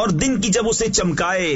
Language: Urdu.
اور دن کی جب اسے چمکائے